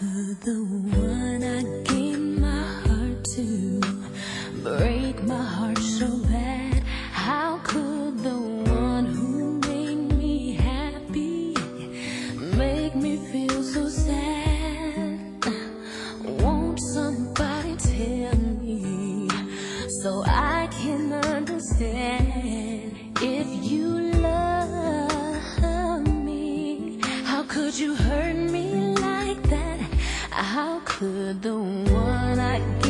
The one I gave my heart to. Break my heart so bad. How could the one who made me happy Make me feel so sad? Won't somebody tell me So I can understand? could the one I gave?